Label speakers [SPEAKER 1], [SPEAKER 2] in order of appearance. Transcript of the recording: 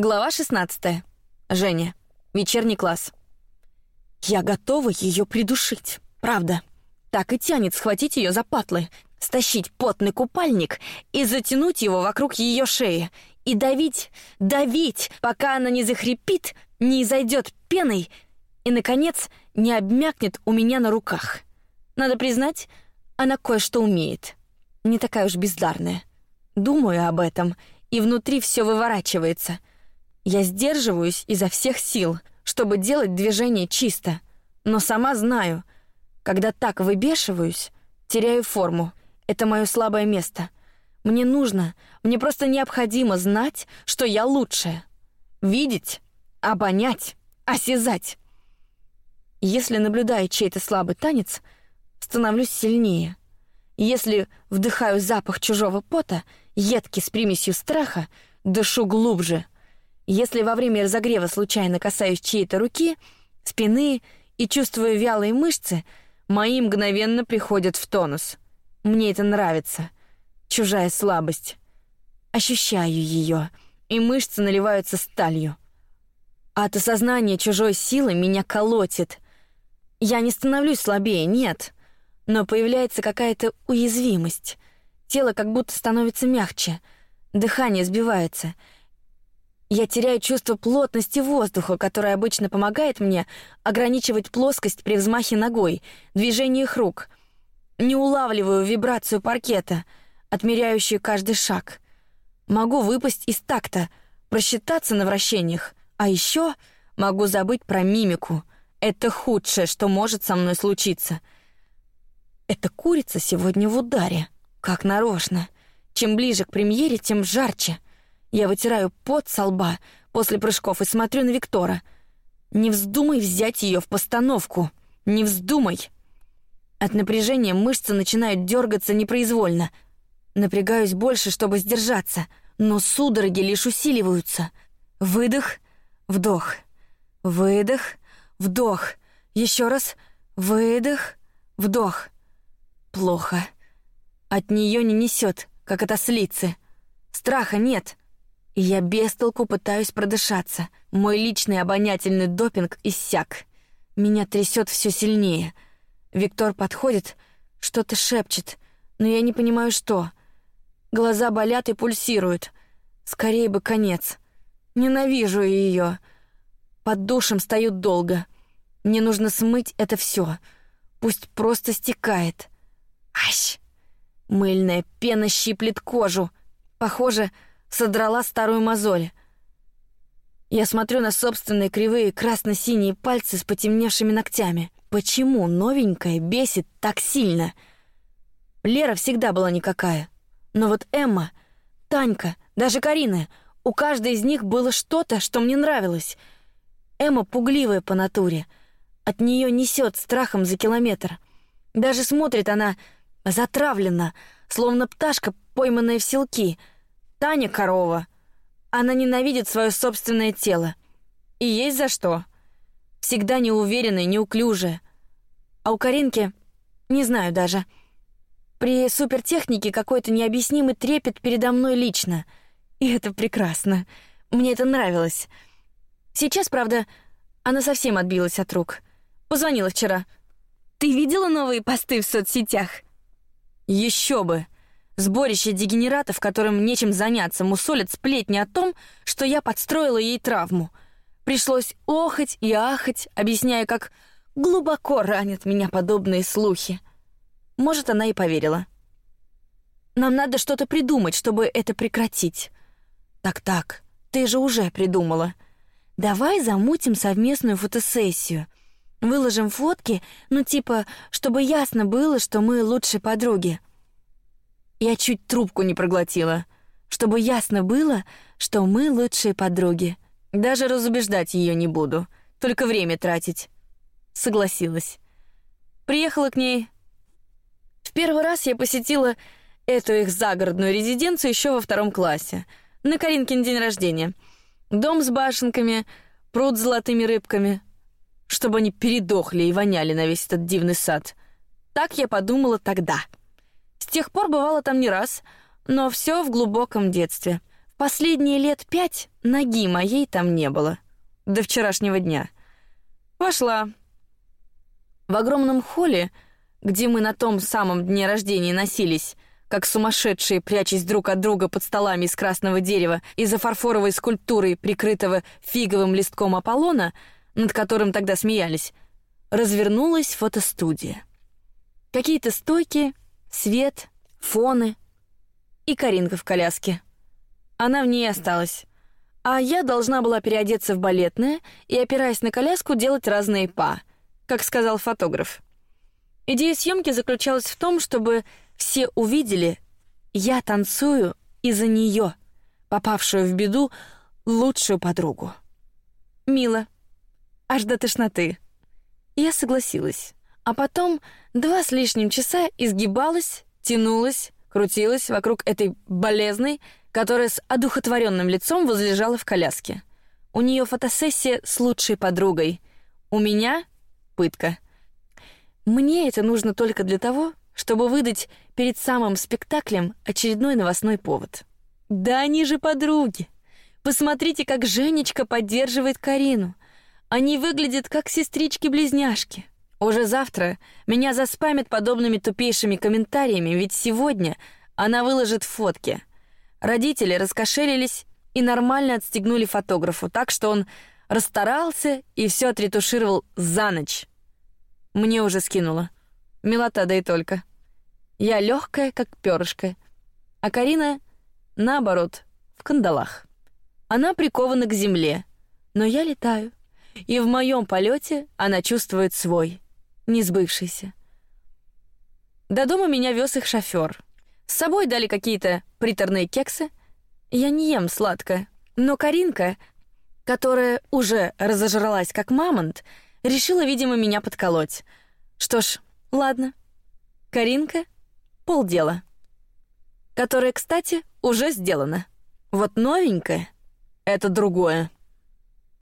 [SPEAKER 1] Глава 16. Женя. Вечерний класс. Я готова ее придушить. Правда. Так и тянет схватить ее за патлы, стащить потный купальник и затянуть его вокруг ее шеи и давить, давить, пока она не захрипит, не изойдет пеной и, наконец, не обмякнет у меня на руках. Надо признать, она кое-что умеет. Не такая уж бездарная. Думаю об этом, и внутри все выворачивается. Я сдерживаюсь изо всех сил, чтобы делать движение чисто, но сама знаю, когда так выбешиваюсь, теряю форму. Это мое слабое место. Мне нужно, мне просто необходимо знать, что я лучшая. Видеть, обонять, осязать. Если наблюдаю чей-то слабый танец, становлюсь сильнее. Если вдыхаю запах чужого пота, едкий с примесью страха, дышу глубже — если во время разогрева случайно касаюсь чьей-то руки, спины и чувствую вялые мышцы, мои мгновенно приходят в тонус. Мне это нравится. Чужая слабость. Ощущаю ее, и мышцы наливаются сталью. От осознания чужой силы меня колотит. Я не становлюсь слабее, нет, но появляется какая-то уязвимость. Тело как будто становится мягче, дыхание сбивается — я теряю чувство плотности воздуха, которое обычно помогает мне ограничивать плоскость при взмахе ногой, движениях рук. Не улавливаю вибрацию паркета, отмеряющую каждый шаг. Могу выпасть из такта, просчитаться на вращениях, а еще могу забыть про мимику. Это худшее, что может со мной случиться. Эта курица сегодня в ударе, как нарочно. Чем ближе к премьере, тем жарче. Я вытираю пот со лба после прыжков и смотрю на Виктора. Не вздумай взять ее в постановку. Не вздумай. От напряжения мышцы начинают дергаться непроизвольно. Напрягаюсь больше, чтобы сдержаться, но судороги лишь усиливаются. Выдох, вдох, выдох, вдох. Еще раз, выдох, вдох. Плохо. От нее не несет, как от ослицы. Страха нет и я без толку пытаюсь продышаться. Мой личный обонятельный допинг иссяк. Меня трясет все сильнее. Виктор подходит, что-то шепчет, но я не понимаю что. Глаза болят и пульсируют. Скорее бы конец. Ненавижу ее. Под душем стою долго. Мне нужно смыть это все. Пусть просто стекает. Ащ! Мыльная пена щиплет кожу. Похоже, содрала старую мозоль. Я смотрю на собственные кривые красно-синие пальцы с потемневшими ногтями. Почему новенькая бесит так сильно? Лера всегда была никакая. Но вот Эмма, Танька, даже Карина, у каждой из них было что-то, что мне нравилось. Эмма пугливая по натуре. От нее несет страхом за километр. Даже смотрит она затравленно, словно пташка, пойманная в селки — Таня корова. Она ненавидит свое собственное тело. И есть за что. Всегда неуверенная, неуклюжая. А у Каринки, не знаю даже. При супертехнике какой-то необъяснимый трепет передо мной лично. И это прекрасно. Мне это нравилось. Сейчас, правда, она совсем отбилась от рук. Позвонила вчера. Ты видела новые посты в соцсетях? Еще бы. Сборище дегенератов, которым нечем заняться, мусолят сплетни о том, что я подстроила ей травму. Пришлось охать и ахать, объясняя, как глубоко ранят меня подобные слухи. Может, она и поверила. Нам надо что-то придумать, чтобы это прекратить. Так-так, ты же уже придумала. Давай замутим совместную фотосессию. Выложим фотки, ну типа, чтобы ясно было, что мы лучшие подруги. Я чуть трубку не проглотила, чтобы ясно было, что мы лучшие подруги. Даже разубеждать ее не буду, только время тратить. Согласилась. Приехала к ней. В первый раз я посетила эту их загородную резиденцию еще во втором классе, на Каринкин день рождения. Дом с башенками, пруд с золотыми рыбками, чтобы они передохли и воняли на весь этот дивный сад. Так я подумала тогда. С тех пор бывала там не раз, но все в глубоком детстве. Последние лет пять ноги моей там не было. До вчерашнего дня. Вошла. В огромном холле, где мы на том самом дне рождения носились, как сумасшедшие, прячась друг от друга под столами из красного дерева и за фарфоровой скульптурой, прикрытого фиговым листком Аполлона, над которым тогда смеялись, развернулась фотостудия. Какие-то стойки, свет, фоны и Каринка в коляске. Она в ней осталась. А я должна была переодеться в балетное и, опираясь на коляску, делать разные па, как сказал фотограф. Идея съемки заключалась в том, чтобы все увидели, я танцую из-за нее, попавшую в беду лучшую подругу. Мило, аж до тошноты. Я согласилась, а потом два с лишним часа изгибалась, тянулась, крутилась вокруг этой болезной, которая с одухотворенным лицом возлежала в коляске. У нее фотосессия с лучшей подругой. У меня пытка. Мне это нужно только для того, чтобы выдать перед самым спектаклем очередной новостной повод. Да они же подруги. Посмотрите, как Женечка поддерживает Карину. Они выглядят как сестрички-близняшки. Уже завтра меня заспамят подобными тупейшими комментариями, ведь сегодня она выложит фотки. Родители раскошелились и нормально отстегнули фотографу, так что он расстарался и все отретушировал за ночь. Мне уже скинуло. Милота, да и только. Я легкая, как перышко, а Карина, наоборот, в кандалах. Она прикована к земле, но я летаю, и в моем полете она чувствует свой, несбывшийся. До дома меня вез их шофер. С собой дали какие-то приторные кексы. Я не ем сладкое, но Каринка, которая уже разожралась как мамонт, решила, видимо, меня подколоть. Что ж, ладно. Каринка полдела. Которое, кстати, уже сделано. Вот новенькое — это другое.